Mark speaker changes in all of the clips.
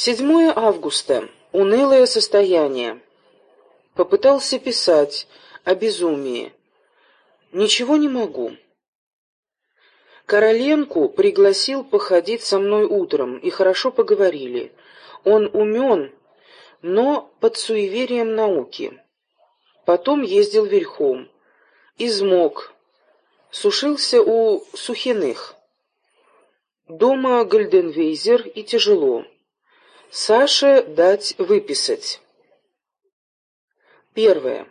Speaker 1: 7 августа. Унылое состояние. Попытался писать о безумии. Ничего не могу. Короленку пригласил походить со мной утром, и хорошо поговорили. Он умен, но под суеверием науки. Потом ездил верхом. Измок. Сушился у Сухиных. Дома Гальденвейзер и тяжело. Саше дать выписать. Первое.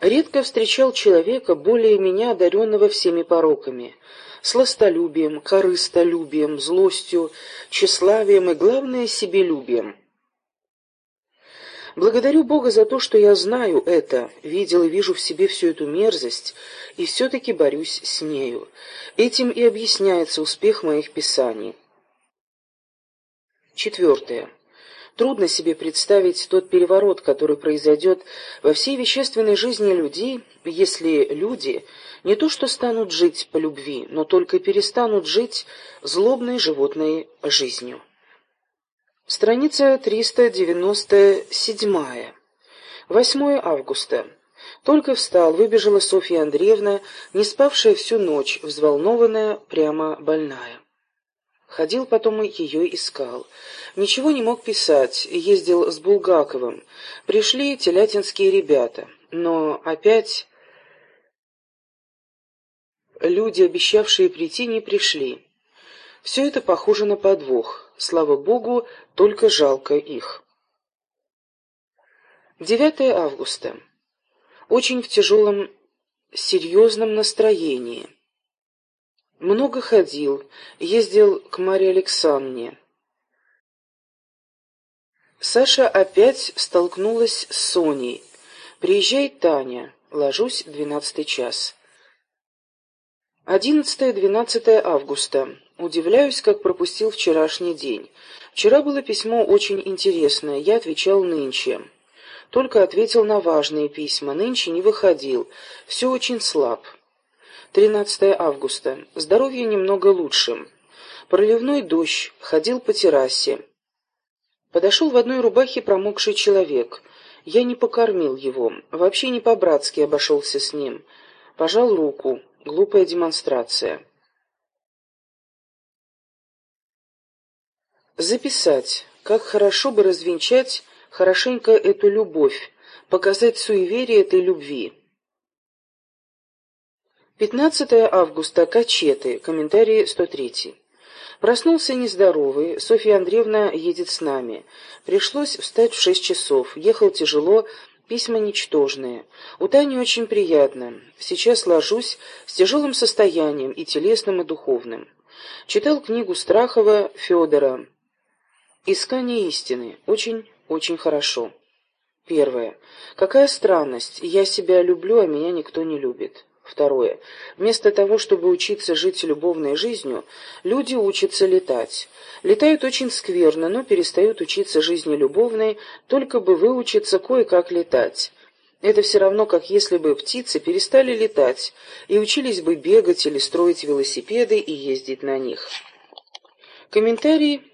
Speaker 1: Редко встречал человека, более меня одаренного всеми пороками, сластолюбием, корыстолюбием, злостью, тщеславием и, главное, себелюбием. Благодарю Бога за то, что я знаю это, видел и вижу в себе всю эту мерзость, и все-таки борюсь с нею. Этим и объясняется успех моих писаний. Четвертое. Трудно себе представить тот переворот, который произойдет во всей вещественной жизни людей, если люди не то что станут жить по любви, но только перестанут жить злобной животной жизнью. Страница 397. 8 августа. Только встал, выбежала Софья Андреевна, не спавшая всю ночь, взволнованная, прямо больная. Ходил потом и ее искал. Ничего не мог писать, ездил с Булгаковым. Пришли телятинские ребята, но опять люди, обещавшие прийти, не пришли. Все это похоже на подвох. Слава Богу, только жалко их. 9 августа. Очень в тяжелом, серьезном настроении. Много ходил, ездил к Марье Александровне. Саша опять столкнулась с Соней. Приезжает Таня. Ложусь двенадцатый час. 11-12 августа. Удивляюсь, как пропустил вчерашний день. Вчера было письмо очень интересное, я отвечал нынче. Только ответил на важные письма, нынче не выходил, все очень слаб. 13 августа. Здоровье немного лучше. Проливной дождь, ходил по террасе. Подошел в одной рубахе промокший человек. Я не покормил его, вообще не по-братски обошелся с ним. Пожал руку. Глупая демонстрация. Записать. Как хорошо бы развенчать хорошенько эту любовь, показать суеверие этой любви. 15 августа. Качеты. Комментарий 103. Проснулся нездоровый. Софья Андреевна едет с нами. Пришлось встать в шесть часов. Ехал тяжело, письма ничтожные. У Тани очень приятно. Сейчас ложусь с тяжелым состоянием и телесным, и духовным. Читал книгу Страхова Федора «Искание истины». Очень-очень хорошо. Первое. Какая странность. Я себя люблю, а меня никто не любит. Второе. Вместо того, чтобы учиться жить любовной жизнью, люди учатся летать. Летают очень скверно, но перестают учиться жизни любовной, только бы выучиться кое-как летать. Это все равно, как если бы птицы перестали летать и учились бы бегать или строить велосипеды и ездить на них. Комментарий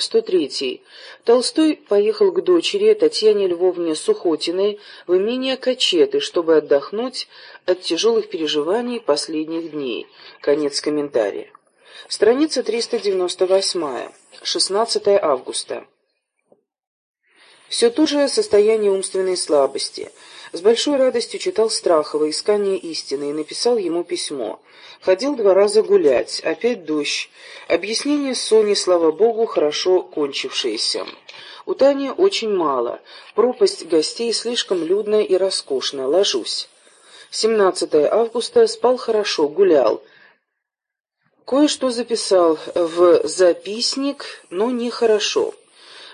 Speaker 1: 103. Толстой поехал к дочери Татьяне Львовне Сухотиной в имение Качеты, чтобы отдохнуть от тяжелых переживаний последних дней. Конец комментария. Страница 398. 16 августа. Все то же состояние умственной слабости – с большой радостью читал Страхова «Искание истины» и написал ему письмо. Ходил два раза гулять, опять дождь. Объяснение Сони, слава богу, хорошо кончившееся. У Тани очень мало. Пропасть гостей слишком людная и роскошная. Ложусь. 17 августа. Спал хорошо, гулял. Кое-что записал в записник, но нехорошо.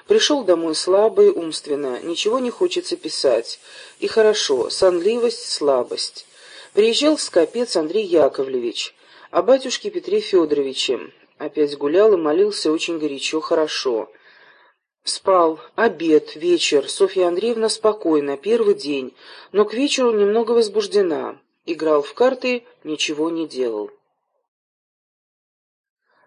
Speaker 1: Пришел домой слабый, умственно, ничего не хочется писать. И хорошо, сонливость, слабость. Приезжал скопец Андрей Яковлевич, а батюшке Петре Федоровиче. Опять гулял и молился очень горячо, хорошо. Спал, обед, вечер, Софья Андреевна спокойна, первый день, но к вечеру немного возбуждена. Играл в карты, ничего не делал.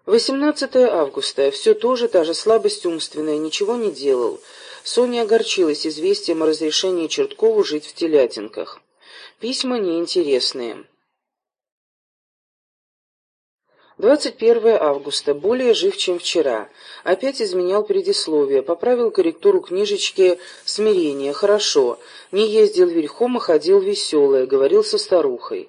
Speaker 1: 18 августа. Все тоже та же слабость умственная, ничего не делал. Соня огорчилась известием о разрешении Черткову жить в Телятинках. Письма неинтересные. 21 августа. Более жив, чем вчера. Опять изменял предисловие, поправил корректуру книжечки «Смирение». Хорошо. Не ездил верхом, а ходил веселое, говорил со старухой.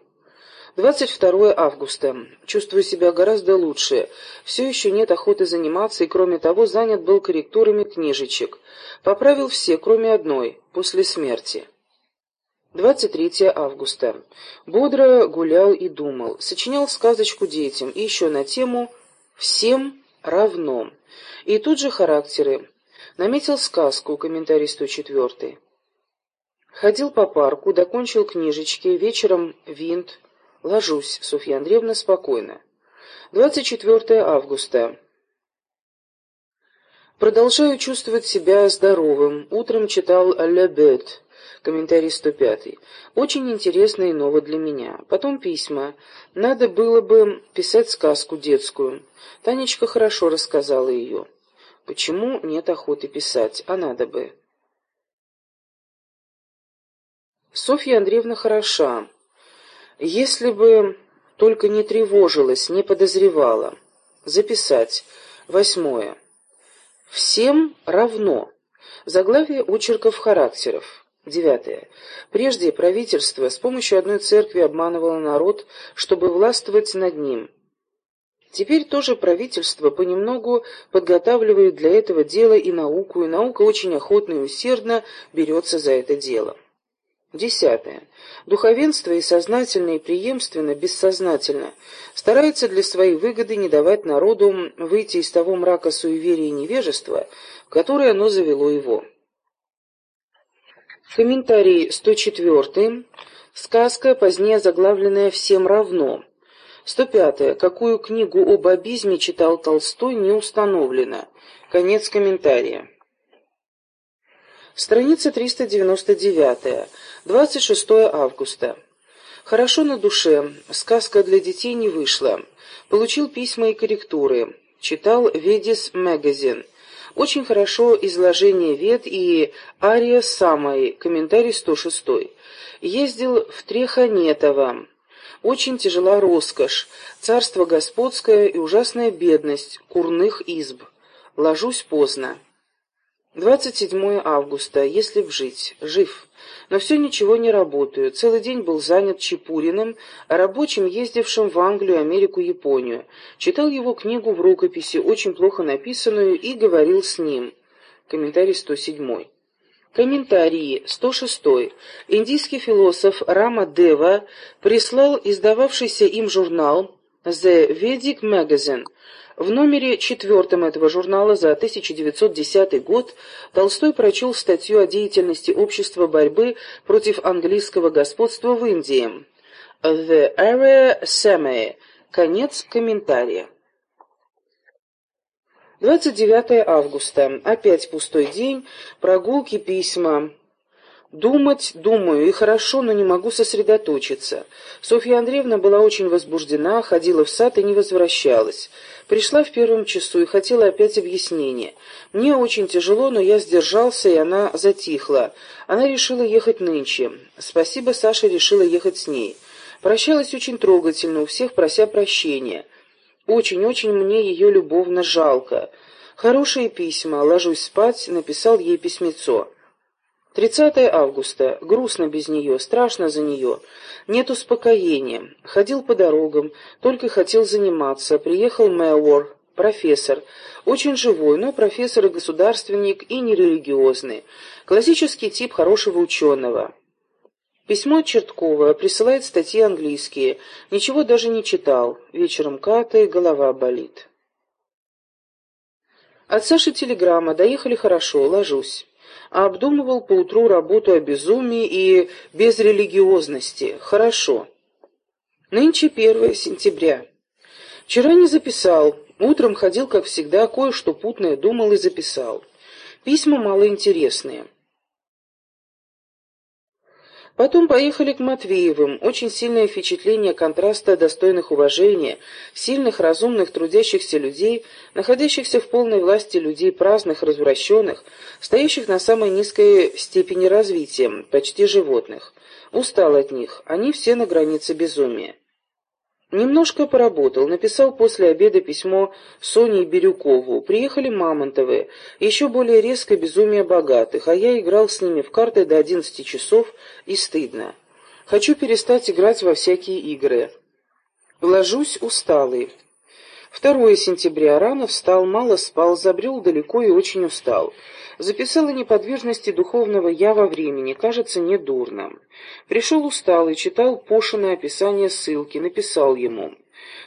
Speaker 1: 22 августа. Чувствую себя гораздо лучше. Все еще нет охоты заниматься, и кроме того занят был корректурами книжечек. Поправил все, кроме одной, после смерти. 23 августа. Бодро гулял и думал. Сочинял сказочку детям и еще на тему «Всем равно». И тут же характеры. Наметил сказку, комментарий 104. Ходил по парку, докончил книжечки, вечером винт, Ложусь, Софья Андреевна, спокойно. 24 августа. Продолжаю чувствовать себя здоровым. Утром читал «Le Bête», комментарий 105. Очень интересно и ново для меня. Потом письма. Надо было бы писать сказку детскую. Танечка хорошо рассказала ее. Почему нет охоты писать, а надо бы? Софья Андреевна хороша. Если бы только не тревожилась, не подозревала. Записать. Восьмое. Всем равно. Заглавие очерков характеров. Девятое. Прежде правительство с помощью одной церкви обманывало народ, чтобы властвовать над ним. Теперь тоже правительство понемногу подготавливает для этого дела и науку, и наука очень охотно и усердно берется за это дело. Десятое. Духовенство и сознательно, и преемственно, бессознательно старается для своей выгоды не давать народу выйти из того мрака суеверия и невежества, в которое оно завело его. Комментарий 104. Сказка, позднее заглавленная «Всем равно». 105. Какую книгу об абизме читал Толстой, не установлено. Конец комментария. Страница 399. 26 августа. Хорошо на душе. Сказка для детей не вышла. Получил письма и корректуры. Читал «Ведис Магазин». Очень хорошо изложение вед и ария самой, комментарий 106. Ездил в Треханетово. Очень тяжела роскошь, царство господское и ужасная бедность, курных изб. Ложусь поздно. 27 августа. Если б жить. Жив. Но все ничего не работаю. Целый день был занят Чепуриным, рабочим, ездившим в Англию, Америку, Японию. Читал его книгу в рукописи, очень плохо написанную, и говорил с ним. Комментарий 107. Комментарии. 106. Индийский философ Рама Дева прислал издававшийся им журнал «The Vedic Magazine», в номере четвертом этого журнала за 1910 год Толстой прочел статью о деятельности общества борьбы против английского господства в Индии. «The Area Same». Конец комментария. 29 августа. Опять пустой день, прогулки, письма. Думать, думаю, и хорошо, но не могу сосредоточиться. Софья Андреевна была очень возбуждена, ходила в сад и не возвращалась. Пришла в первом часу и хотела опять объяснения. Мне очень тяжело, но я сдержался, и она затихла. Она решила ехать нынче. Спасибо, Саша решила ехать с ней. Прощалась очень трогательно, у всех прося прощения. Очень-очень мне ее любовно жалко. Хорошие письма, ложусь спать, написал ей письмецо. 30 августа. Грустно без нее, страшно за нее. Нет успокоения. Ходил по дорогам, только хотел заниматься. Приехал Мэуор, профессор. Очень живой, но профессор и государственник, и нерелигиозный. Классический тип хорошего ученого. Письмо от Черткова, присылает статьи английские. Ничего даже не читал. Вечером ката голова болит. От Саши телеграмма. Доехали хорошо, ложусь а обдумывал поутру работу о безумии и безрелигиозности. Хорошо. Нынче 1 сентября. Вчера не записал. Утром ходил, как всегда, кое-что путное думал и записал. Письма малоинтересные. Потом поехали к Матвеевым. Очень сильное впечатление контраста достойных уважения, сильных, разумных, трудящихся людей, находящихся в полной власти людей праздных, развращенных, стоящих на самой низкой степени развития, почти животных. Устал от них, они все на границе безумия. Немножко поработал, написал после обеда письмо Соне Бирюкову. Приехали Мамонтовы, еще более резко безумие богатых, а я играл с ними в карты до одиннадцати часов, и стыдно. Хочу перестать играть во всякие игры. Ложусь усталый. 2 сентября рано встал, мало спал, забрел далеко и очень устал. Записал о неподвижности духовного «я» во времени, кажется, недурно. Пришел усталый, читал Пошиное описание ссылки, написал ему.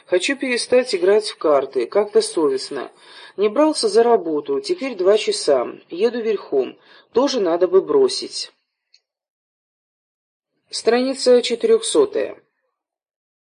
Speaker 1: «Хочу перестать играть в карты, как-то совестно. Не брался за работу, теперь два часа, еду верхом, тоже надо бы бросить». Страница четырехсотая.